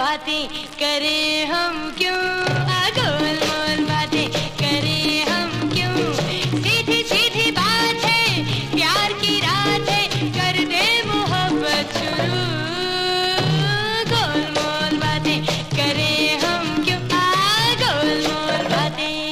बातें करें हम क्यों? दे